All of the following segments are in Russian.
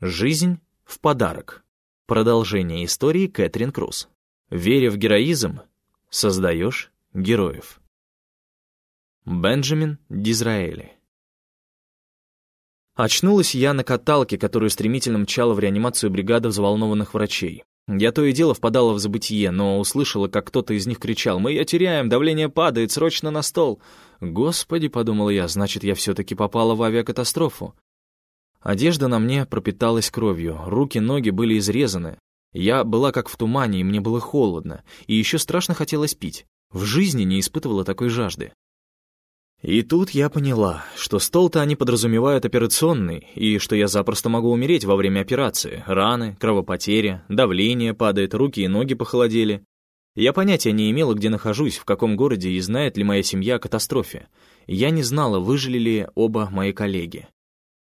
Жизнь в подарок. Продолжение истории Кэтрин Круз. Веря в героизм, создаешь героев. Бенджамин Дизраэли. Очнулась я на каталке, которую стремительно мчала в реанимацию бригада взволнованных врачей. Я то и дело впадала в забытие, но услышала, как кто-то из них кричал «Мы ее теряем, давление падает, срочно на стол!» «Господи», — подумала я, — «значит, я все-таки попала в авиакатастрофу». Одежда на мне пропиталась кровью, руки, ноги были изрезаны. Я была как в тумане, и мне было холодно, и еще страшно хотелось пить. В жизни не испытывала такой жажды. И тут я поняла, что стол-то они подразумевают операционный, и что я запросто могу умереть во время операции. Раны, кровопотеря, давление падает, руки и ноги похолодели. Я понятия не имела, где нахожусь, в каком городе и знает ли моя семья о катастрофе. Я не знала, выжили ли оба мои коллеги.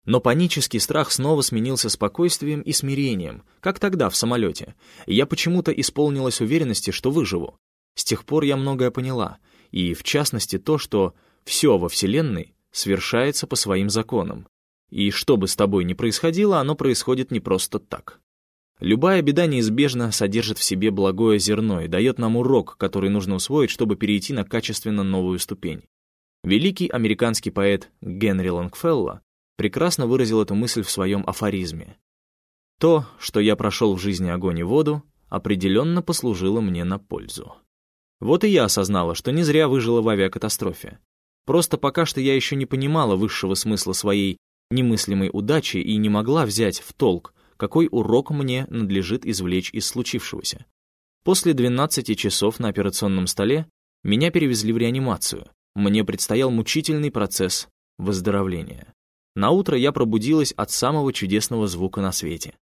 Но панический страх снова сменился спокойствием и смирением, как тогда в самолете. я почему-то исполнилась уверенности, что выживу. С тех пор я многое поняла, и в частности то, что все во Вселенной свершается по своим законам. И что бы с тобой ни происходило, оно происходит не просто так. Любая беда неизбежно содержит в себе благое зерно и дает нам урок, который нужно усвоить, чтобы перейти на качественно новую ступень. Великий американский поэт Генри Лонгфелло прекрасно выразил эту мысль в своем афоризме. То, что я прошел в жизни огонь и воду, определенно послужило мне на пользу. Вот и я осознала, что не зря выжила в авиакатастрофе. Просто пока что я еще не понимала высшего смысла своей немыслимой удачи и не могла взять в толк, какой урок мне надлежит извлечь из случившегося. После 12 часов на операционном столе меня перевезли в реанимацию. Мне предстоял мучительный процесс выздоровления. На утро я пробудилась от самого чудесного звука на свете.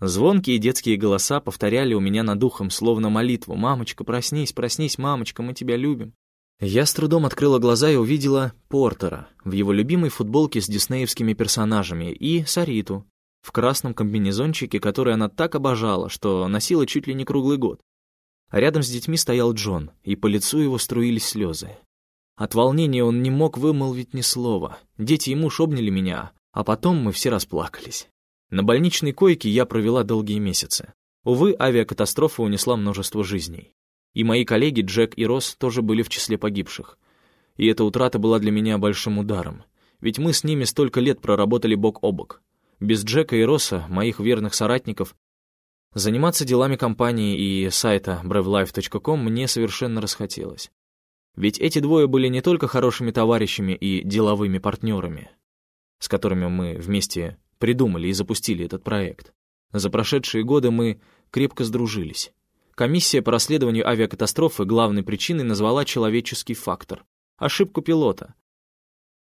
Звонкие детские голоса повторяли у меня над ухом, словно молитву. «Мамочка, проснись, проснись, мамочка, мы тебя любим». Я с трудом открыла глаза и увидела Портера в его любимой футболке с диснеевскими персонажами и Сариту в красном комбинезончике, который она так обожала, что носила чуть ли не круглый год. Рядом с детьми стоял Джон, и по лицу его струились слезы. От волнения он не мог вымолвить ни слова. Дети и муж обняли меня, а потом мы все расплакались. На больничной койке я провела долгие месяцы. Увы, авиакатастрофа унесла множество жизней. И мои коллеги Джек и Росс тоже были в числе погибших. И эта утрата была для меня большим ударом. Ведь мы с ними столько лет проработали бок о бок. Без Джека и Росса, моих верных соратников, заниматься делами компании и сайта brevlife.com мне совершенно расхотелось. Ведь эти двое были не только хорошими товарищами и деловыми партнерами, с которыми мы вместе придумали и запустили этот проект. За прошедшие годы мы крепко сдружились. Комиссия по расследованию авиакатастрофы главной причиной назвала человеческий фактор — ошибку пилота.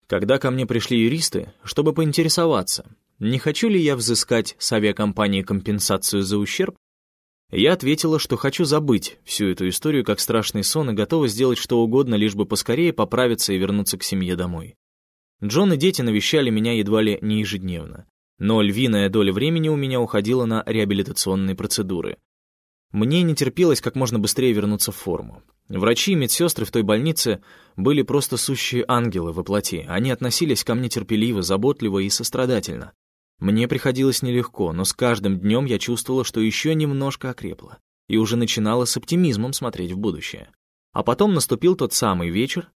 Когда ко мне пришли юристы, чтобы поинтересоваться, не хочу ли я взыскать с авиакомпании компенсацию за ущерб, я ответила, что хочу забыть всю эту историю как страшный сон и готова сделать что угодно, лишь бы поскорее поправиться и вернуться к семье домой. Джон и дети навещали меня едва ли не ежедневно, но львиная доля времени у меня уходила на реабилитационные процедуры. Мне не терпелось как можно быстрее вернуться в форму. Врачи и медсестры в той больнице были просто сущие ангелы во плоти. Они относились ко мне терпеливо, заботливо и сострадательно. Мне приходилось нелегко, но с каждым днем я чувствовала, что еще немножко окрепла, и уже начинала с оптимизмом смотреть в будущее. А потом наступил тот самый вечер,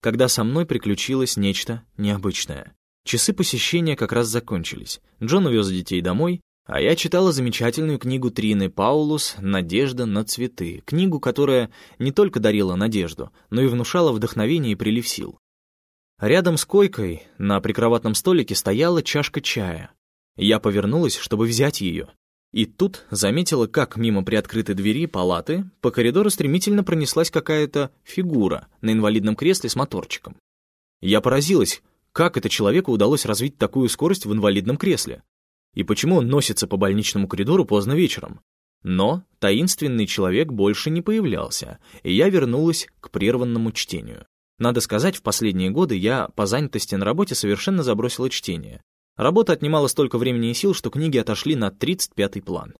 когда со мной приключилось нечто необычное. Часы посещения как раз закончились. Джон увез детей домой, а я читала замечательную книгу Трины Паулус «Надежда на цветы», книгу, которая не только дарила надежду, но и внушала вдохновение и прилив сил. Рядом с койкой на прикроватном столике стояла чашка чая, я повернулась, чтобы взять ее. И тут заметила, как мимо приоткрытой двери палаты по коридору стремительно пронеслась какая-то фигура на инвалидном кресле с моторчиком. Я поразилась, как это человеку удалось развить такую скорость в инвалидном кресле. И почему он носится по больничному коридору поздно вечером. Но таинственный человек больше не появлялся, и я вернулась к прерванному чтению. Надо сказать, в последние годы я по занятости на работе совершенно забросила чтение. Работа отнимала столько времени и сил, что книги отошли на 35-й план.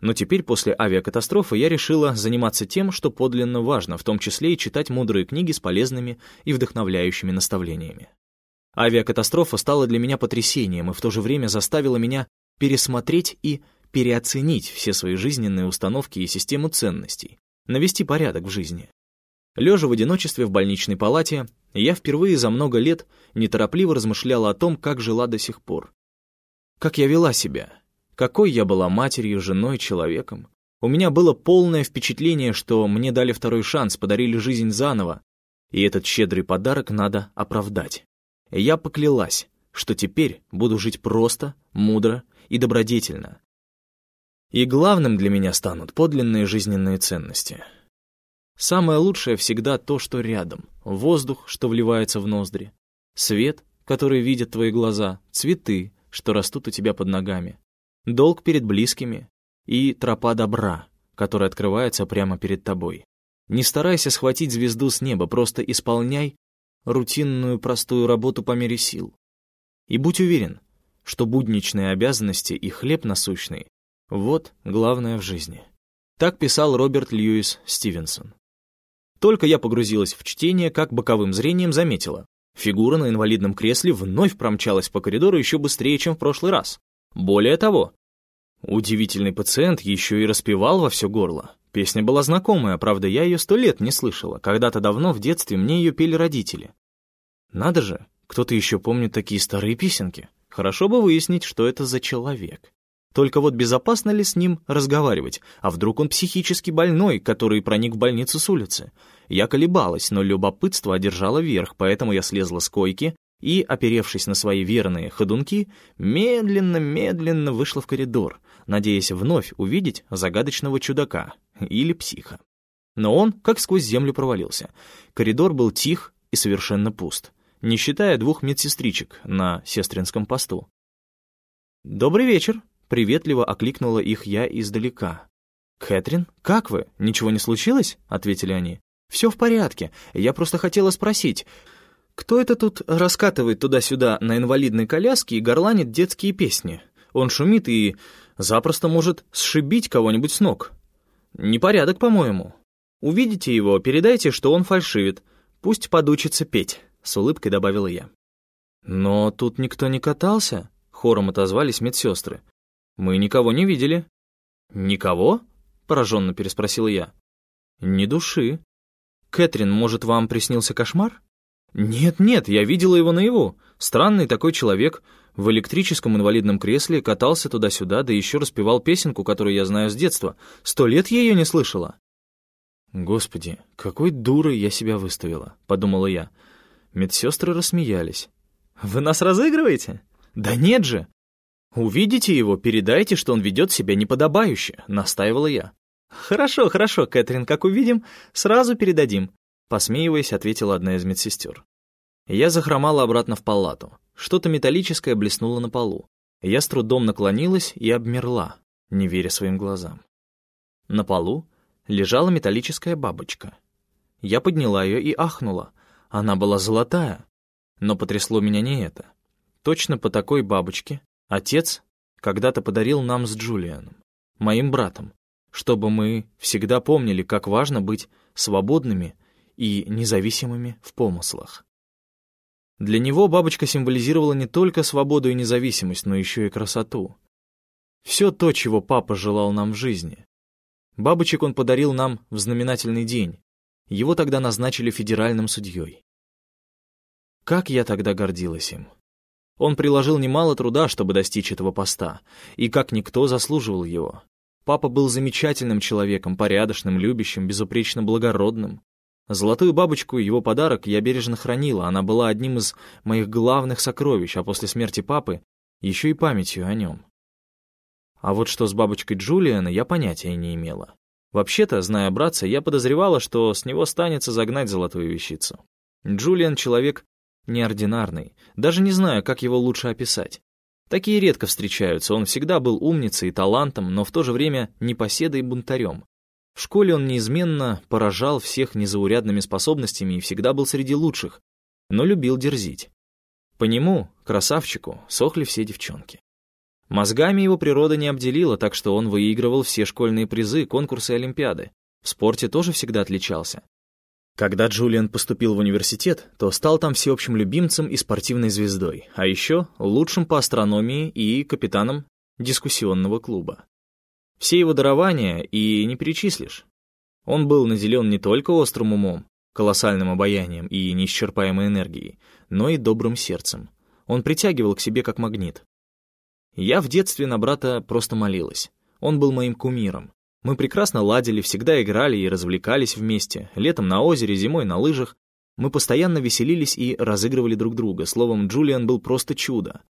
Но теперь, после авиакатастрофы, я решила заниматься тем, что подлинно важно, в том числе и читать мудрые книги с полезными и вдохновляющими наставлениями. Авиакатастрофа стала для меня потрясением и в то же время заставила меня пересмотреть и переоценить все свои жизненные установки и систему ценностей, навести порядок в жизни. Лежа в одиночестве в больничной палате, я впервые за много лет неторопливо размышляла о том, как жила до сих пор. Как я вела себя, какой я была матерью, женой, человеком. У меня было полное впечатление, что мне дали второй шанс, подарили жизнь заново, и этот щедрый подарок надо оправдать. Я поклялась, что теперь буду жить просто, мудро и добродетельно. И главным для меня станут подлинные жизненные ценности. Самое лучшее всегда то, что рядом. Воздух, что вливается в ноздри. Свет, который видят твои глаза. Цветы, что растут у тебя под ногами. Долг перед близкими. И тропа добра, которая открывается прямо перед тобой. Не старайся схватить звезду с неба, просто исполняй рутинную простую работу по мере сил. И будь уверен, что будничные обязанности и хлеб насущный — вот главное в жизни. Так писал Роберт Льюис Стивенсон. Только я погрузилась в чтение, как боковым зрением заметила. Фигура на инвалидном кресле вновь промчалась по коридору еще быстрее, чем в прошлый раз. Более того, удивительный пациент еще и распевал во все горло. Песня была знакомая, правда, я ее сто лет не слышала. Когда-то давно в детстве мне ее пели родители. Надо же, кто-то еще помнит такие старые песенки. Хорошо бы выяснить, что это за человек. Только вот безопасно ли с ним разговаривать? А вдруг он психически больной, который проник в больницу с улицы? Я колебалась, но любопытство одержало верх, поэтому я слезла с койки и, оперевшись на свои верные ходунки, медленно-медленно вышла в коридор, надеясь вновь увидеть загадочного чудака или психа. Но он как сквозь землю провалился. Коридор был тих и совершенно пуст, не считая двух медсестричек на сестринском посту. «Добрый вечер!» — приветливо окликнула их я издалека. «Кэтрин, как вы? Ничего не случилось?» — ответили они. «Все в порядке. Я просто хотела спросить, кто это тут раскатывает туда-сюда на инвалидной коляске и горланит детские песни? Он шумит и запросто может сшибить кого-нибудь с ног. Непорядок, по-моему. Увидите его, передайте, что он фальшивит. Пусть подучится петь», — с улыбкой добавила я. «Но тут никто не катался», — хором отозвались медсестры. «Мы никого не видели». «Никого?» — пораженно переспросила я. «Ни души. Кэтрин, может, вам приснился кошмар?» «Нет-нет, я видела его наяву. Странный такой человек. В электрическом инвалидном кресле катался туда-сюда, да еще распевал песенку, которую я знаю с детства. Сто лет я ее не слышала». «Господи, какой дурой я себя выставила», — подумала я. Медсестры рассмеялись. «Вы нас разыгрываете?» «Да нет же!» «Увидите его, передайте, что он ведет себя неподобающе», — настаивала я. «Хорошо, хорошо, Кэтрин, как увидим, сразу передадим», — посмеиваясь, ответила одна из медсестер. Я захромала обратно в палату. Что-то металлическое блеснуло на полу. Я с трудом наклонилась и обмерла, не веря своим глазам. На полу лежала металлическая бабочка. Я подняла ее и ахнула. Она была золотая. Но потрясло меня не это. Точно по такой бабочке отец когда-то подарил нам с Джулианом, моим братом, чтобы мы всегда помнили, как важно быть свободными и независимыми в помыслах. Для него бабочка символизировала не только свободу и независимость, но еще и красоту. Все то, чего папа желал нам в жизни. Бабочек он подарил нам в знаменательный день. Его тогда назначили федеральным судьей. Как я тогда гордилась им. Он приложил немало труда, чтобы достичь этого поста, и как никто заслуживал его. Папа был замечательным человеком, порядочным, любящим, безупречно благородным. Золотую бабочку, его подарок, я бережно хранила, она была одним из моих главных сокровищ, а после смерти папы еще и памятью о нем. А вот что с бабочкой Джулиана, я понятия не имела. Вообще-то, зная братца, я подозревала, что с него станется загнать золотую вещицу. Джулиан — человек неординарный, даже не знаю, как его лучше описать. Такие редко встречаются, он всегда был умницей и талантом, но в то же время непоседой и бунтарем. В школе он неизменно поражал всех незаурядными способностями и всегда был среди лучших, но любил дерзить. По нему, красавчику, сохли все девчонки. Мозгами его природа не обделила, так что он выигрывал все школьные призы, конкурсы и олимпиады. В спорте тоже всегда отличался. Когда Джулиан поступил в университет, то стал там всеобщим любимцем и спортивной звездой, а еще лучшим по астрономии и капитаном дискуссионного клуба. Все его дарования и не перечислишь. Он был наделен не только острым умом, колоссальным обаянием и неисчерпаемой энергией, но и добрым сердцем. Он притягивал к себе как магнит. Я в детстве на брата просто молилась. Он был моим кумиром. Мы прекрасно ладили, всегда играли и развлекались вместе, летом на озере, зимой на лыжах. Мы постоянно веселились и разыгрывали друг друга. Словом, Джулиан был просто чудо.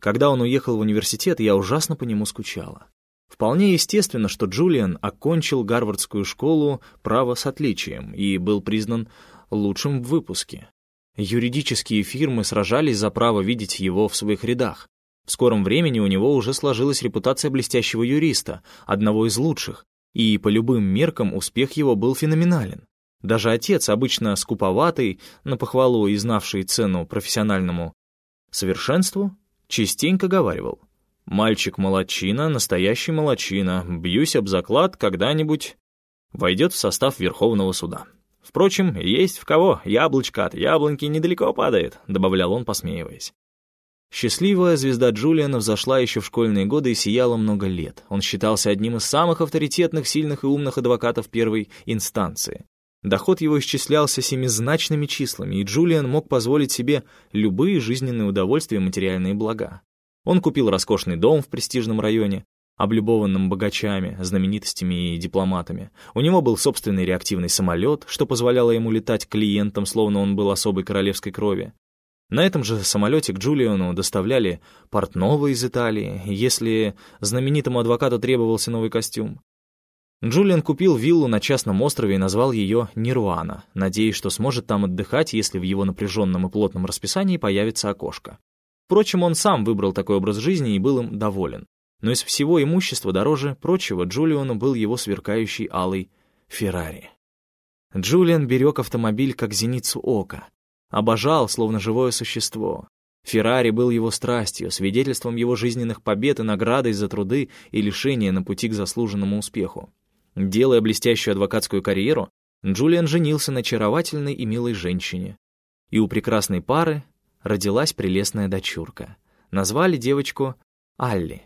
Когда он уехал в университет, я ужасно по нему скучала. Вполне естественно, что Джулиан окончил Гарвардскую школу права с отличием и был признан лучшим в выпуске. Юридические фирмы сражались за право видеть его в своих рядах. В скором времени у него уже сложилась репутация блестящего юриста, одного из лучших, и по любым меркам успех его был феноменален. Даже отец, обычно скуповатый, на похвалу и знавший цену профессиональному совершенству, частенько говаривал — Мальчик-молодчина, настоящий молодчина, бьюсь об заклад, когда-нибудь войдет в состав Верховного суда. Впрочем, есть в кого, яблочко от яблоньки недалеко падает», — добавлял он, посмеиваясь. Счастливая звезда Джулиана взошла еще в школьные годы и сияла много лет. Он считался одним из самых авторитетных, сильных и умных адвокатов первой инстанции. Доход его исчислялся семизначными числами, и Джулиан мог позволить себе любые жизненные удовольствия и материальные блага. Он купил роскошный дом в престижном районе, облюбованном богачами, знаменитостями и дипломатами. У него был собственный реактивный самолет, что позволяло ему летать клиентам, словно он был особой королевской крови. На этом же самолете к Джулиану доставляли портного из Италии, если знаменитому адвокату требовался новый костюм. Джулиан купил виллу на частном острове и назвал ее «Нирвана», надеясь, что сможет там отдыхать, если в его напряженном и плотном расписании появится окошко. Впрочем, он сам выбрал такой образ жизни и был им доволен. Но из всего имущества дороже прочего Джулиану был его сверкающий алый Феррари. Джулиан берег автомобиль как зеницу ока. Обожал, словно живое существо. Феррари был его страстью, свидетельством его жизненных побед и наградой за труды и лишения на пути к заслуженному успеху. Делая блестящую адвокатскую карьеру, Джулиан женился на очаровательной и милой женщине. И у прекрасной пары родилась прелестная дочурка. Назвали девочку Алли.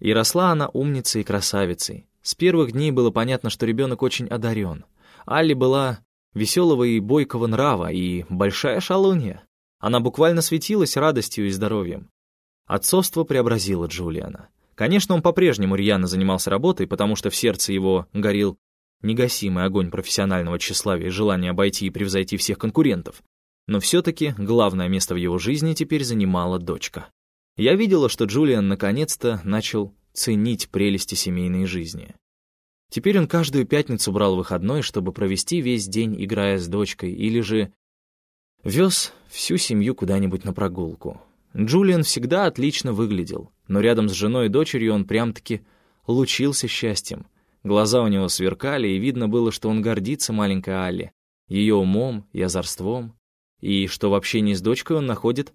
И росла она умницей и красавицей. С первых дней было понятно, что ребенок очень одарен. Алли была веселого и бойкого нрава и большая шалунья. Она буквально светилась радостью и здоровьем. Отцовство преобразило Джулиана. Конечно, он по-прежнему рьяно занимался работой, потому что в сердце его горел негасимый огонь профессионального тщеславия и желания обойти и превзойти всех конкурентов. Но все-таки главное место в его жизни теперь занимала дочка. Я видела, что Джулиан наконец-то начал ценить прелести семейной жизни. Теперь он каждую пятницу брал выходной, чтобы провести весь день, играя с дочкой, или же вез всю семью куда-нибудь на прогулку. Джулиан всегда отлично выглядел, но рядом с женой и дочерью он прям-таки лучился счастьем. Глаза у него сверкали, и видно было, что он гордится маленькой Алле, ее умом и озорством и что в общении с дочкой он находит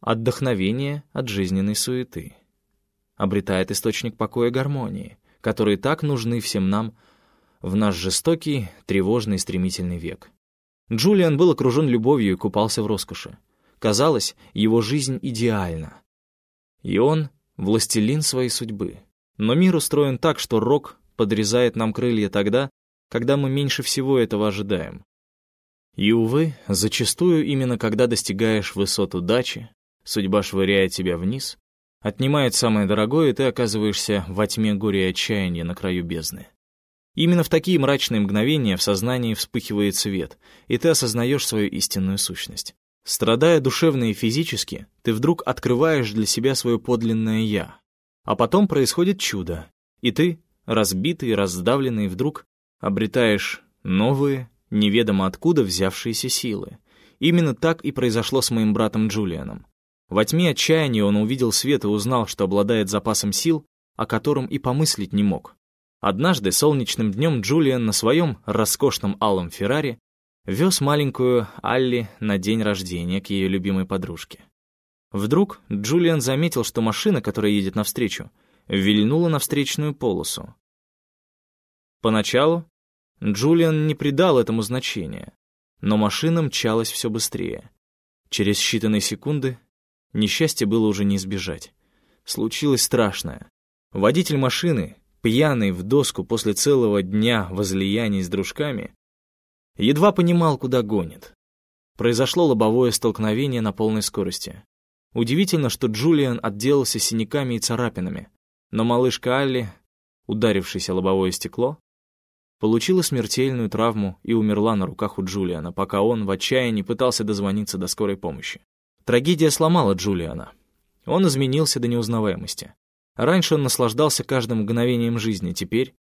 отдохновение от жизненной суеты. Обретает источник покоя и гармонии, которые так нужны всем нам в наш жестокий, тревожный стремительный век. Джулиан был окружен любовью и купался в роскоши. Казалось, его жизнь идеальна. И он — властелин своей судьбы. Но мир устроен так, что рок подрезает нам крылья тогда, когда мы меньше всего этого ожидаем. И, увы, зачастую именно когда достигаешь высот удачи, судьба швыряет тебя вниз, отнимает самое дорогое, и ты оказываешься во тьме горя и отчаяния на краю бездны. Именно в такие мрачные мгновения в сознании вспыхивает свет, и ты осознаешь свою истинную сущность. Страдая душевно и физически, ты вдруг открываешь для себя свое подлинное «я». А потом происходит чудо, и ты, разбитый, раздавленный, вдруг обретаешь новые, неведомо откуда взявшиеся силы. Именно так и произошло с моим братом Джулианом. Во тьме отчаяния он увидел свет и узнал, что обладает запасом сил, о котором и помыслить не мог. Однажды солнечным днем Джулиан на своем роскошном алом Феррари вез маленькую Алли на день рождения к ее любимой подружке. Вдруг Джулиан заметил, что машина, которая едет навстречу, вильнула на встречную полосу. Поначалу Джулиан не придал этому значения, но машина мчалась все быстрее. Через считанные секунды несчастье было уже не избежать. Случилось страшное. Водитель машины, пьяный в доску после целого дня возлияний с дружками, едва понимал, куда гонит. Произошло лобовое столкновение на полной скорости. Удивительно, что Джулиан отделался синяками и царапинами, но малышка Алли, ударившись о лобовое стекло, получила смертельную травму и умерла на руках у Джулиана, пока он в отчаянии пытался дозвониться до скорой помощи. Трагедия сломала Джулиана. Он изменился до неузнаваемости. Раньше он наслаждался каждым мгновением жизни, теперь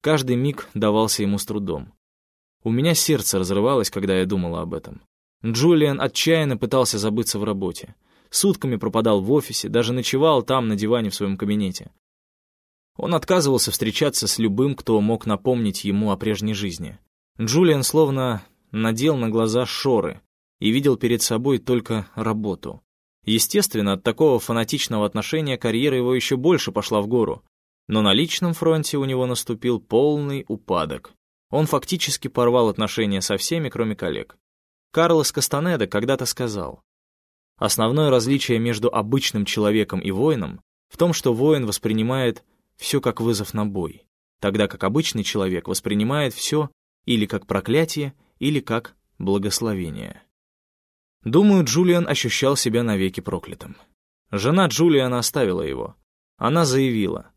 каждый миг давался ему с трудом. У меня сердце разрывалось, когда я думала об этом. Джулиан отчаянно пытался забыться в работе. Сутками пропадал в офисе, даже ночевал там, на диване в своем кабинете. Он отказывался встречаться с любым, кто мог напомнить ему о прежней жизни. Джулиан словно надел на глаза шоры и видел перед собой только работу. Естественно, от такого фанатичного отношения карьера его еще больше пошла в гору. Но на личном фронте у него наступил полный упадок. Он фактически порвал отношения со всеми, кроме коллег. Карлос Кастанеда когда-то сказал, «Основное различие между обычным человеком и воином в том, что воин воспринимает все как вызов на бой, тогда как обычный человек воспринимает все или как проклятие, или как благословение. Думаю, Джулиан ощущал себя навеки проклятым. Жена Джулиана оставила его. Она заявила,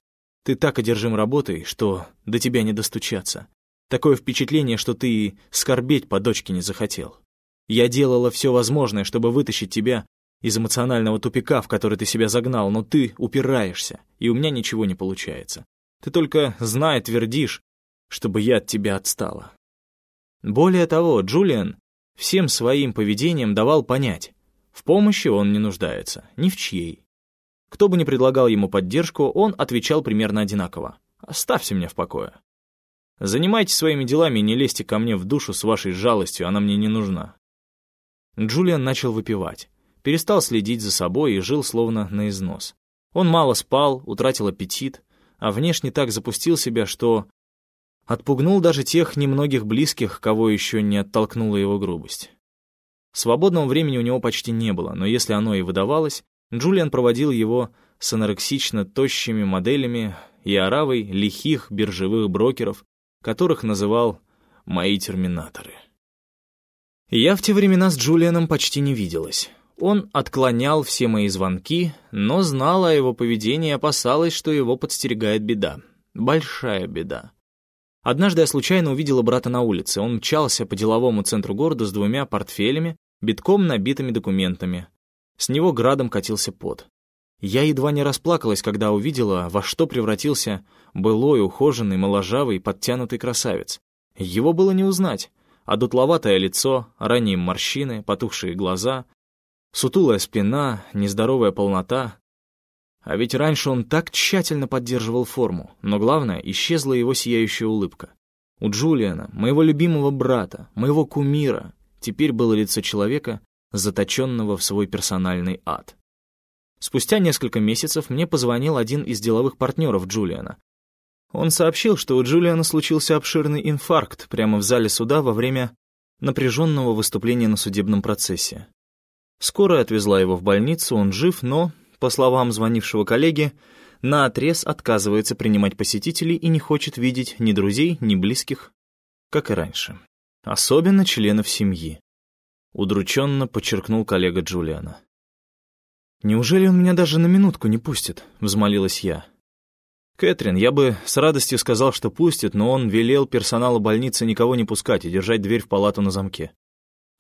«Ты так одержим работой, что до тебя не достучаться. Такое впечатление, что ты скорбеть по дочке не захотел. Я делала все возможное, чтобы вытащить тебя из эмоционального тупика, в который ты себя загнал, но ты упираешься, и у меня ничего не получается. Ты только, зная, твердишь, чтобы я от тебя отстала. Более того, Джулиан всем своим поведением давал понять, в помощи он не нуждается, ни в чьей. Кто бы ни предлагал ему поддержку, он отвечал примерно одинаково. «Оставьте меня в покое. Занимайтесь своими делами и не лезьте ко мне в душу с вашей жалостью, она мне не нужна». Джулиан начал выпивать перестал следить за собой и жил словно на износ. Он мало спал, утратил аппетит, а внешне так запустил себя, что отпугнул даже тех немногих близких, кого еще не оттолкнула его грубость. Свободного времени у него почти не было, но если оно и выдавалось, Джулиан проводил его с анорексично тощими моделями и оравой лихих биржевых брокеров, которых называл «мои терминаторы». Я в те времена с Джулианом почти не виделась. Он отклонял все мои звонки, но знала о его поведении и опасалась, что его подстерегает беда. Большая беда. Однажды я случайно увидела брата на улице. Он мчался по деловому центру города с двумя портфелями, битком набитыми документами. С него градом катился пот. Я едва не расплакалась, когда увидела, во что превратился былой, ухоженный, моложавый, подтянутый красавец. Его было не узнать. А дутловатое лицо, ранние морщины, потухшие глаза, Сутулая спина, нездоровая полнота. А ведь раньше он так тщательно поддерживал форму, но главное, исчезла его сияющая улыбка. У Джулиана, моего любимого брата, моего кумира, теперь было лицо человека, заточенного в свой персональный ад. Спустя несколько месяцев мне позвонил один из деловых партнеров Джулиана. Он сообщил, что у Джулиана случился обширный инфаркт прямо в зале суда во время напряженного выступления на судебном процессе. Скорая отвезла его в больницу, он жив, но, по словам звонившего коллеги, наотрез отказывается принимать посетителей и не хочет видеть ни друзей, ни близких, как и раньше. Особенно членов семьи. Удрученно подчеркнул коллега Джулиана. «Неужели он меня даже на минутку не пустит?» — взмолилась я. «Кэтрин, я бы с радостью сказал, что пустит, но он велел персоналу больницы никого не пускать и держать дверь в палату на замке.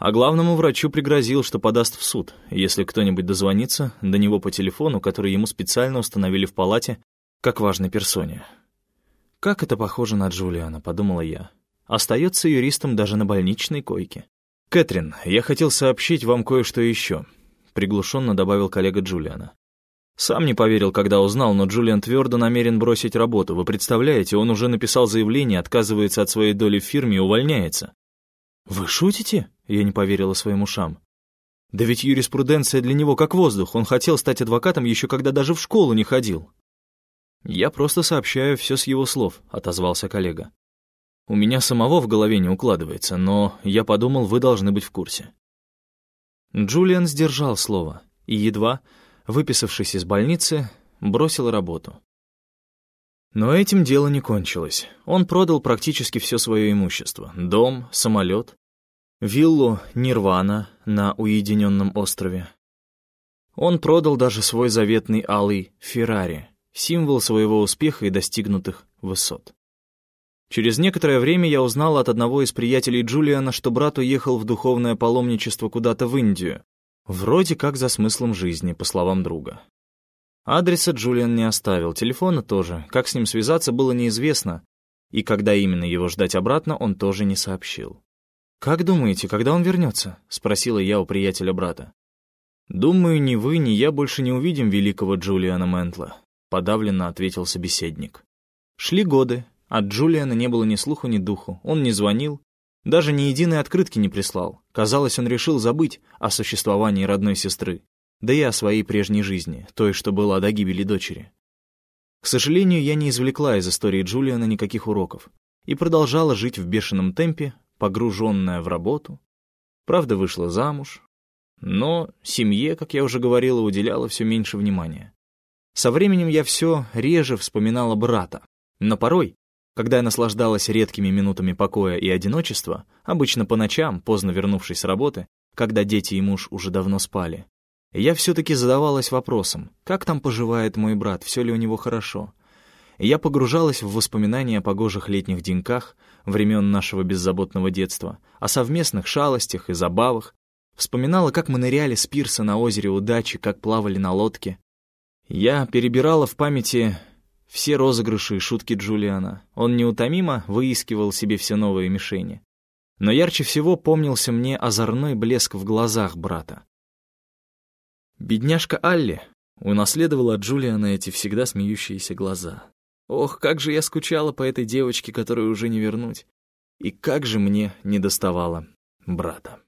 А главному врачу пригрозил, что подаст в суд, если кто-нибудь дозвонится до него по телефону, который ему специально установили в палате, как важной персоне. «Как это похоже на Джулиана», — подумала я. Остается юристом даже на больничной койке. «Кэтрин, я хотел сообщить вам кое-что еще», — приглушенно добавил коллега Джулиана. Сам не поверил, когда узнал, но Джулиан твердо намерен бросить работу. Вы представляете, он уже написал заявление, отказывается от своей доли в фирме и увольняется. «Вы шутите?» — я не поверила своим ушам. «Да ведь юриспруденция для него как воздух, он хотел стать адвокатом еще когда даже в школу не ходил». «Я просто сообщаю все с его слов», — отозвался коллега. «У меня самого в голове не укладывается, но я подумал, вы должны быть в курсе». Джулиан сдержал слово и, едва, выписавшись из больницы, бросил работу. Но этим дело не кончилось. Он продал практически все свое имущество. Дом, самолет, виллу Нирвана на уединенном острове. Он продал даже свой заветный алый Феррари, символ своего успеха и достигнутых высот. Через некоторое время я узнал от одного из приятелей Джулиана, что брат уехал в духовное паломничество куда-то в Индию, вроде как за смыслом жизни, по словам друга. Адреса Джулиан не оставил, телефона тоже, как с ним связаться было неизвестно, и когда именно его ждать обратно, он тоже не сообщил. «Как думаете, когда он вернется?» — спросила я у приятеля брата. «Думаю, ни вы, ни я больше не увидим великого Джулиана Ментла», — подавленно ответил собеседник. Шли годы, от Джулиана не было ни слуху, ни духу. Он не звонил, даже ни единой открытки не прислал. Казалось, он решил забыть о существовании родной сестры, да и о своей прежней жизни, той, что была до гибели дочери. К сожалению, я не извлекла из истории Джулиана никаких уроков и продолжала жить в бешеном темпе, погруженная в работу. Правда, вышла замуж, но семье, как я уже говорила, уделяла все меньше внимания. Со временем я все реже вспоминала брата, но порой когда я наслаждалась редкими минутами покоя и одиночества, обычно по ночам, поздно вернувшись с работы, когда дети и муж уже давно спали, я все-таки задавалась вопросом, как там поживает мой брат, все ли у него хорошо. Я погружалась в воспоминания о погожих летних деньках, времен нашего беззаботного детства, о совместных шалостях и забавах, вспоминала, как мы ныряли с пирса на озере удачи, как плавали на лодке. Я перебирала в памяти все розыгрыши и шутки Джулиана. Он неутомимо выискивал себе все новые мишени. Но ярче всего помнился мне озорной блеск в глазах брата. Бедняжка Алли унаследовала от Джулиана эти всегда смеющиеся глаза. Ох, как же я скучала по этой девочке, которую уже не вернуть. И как же мне недоставало брата.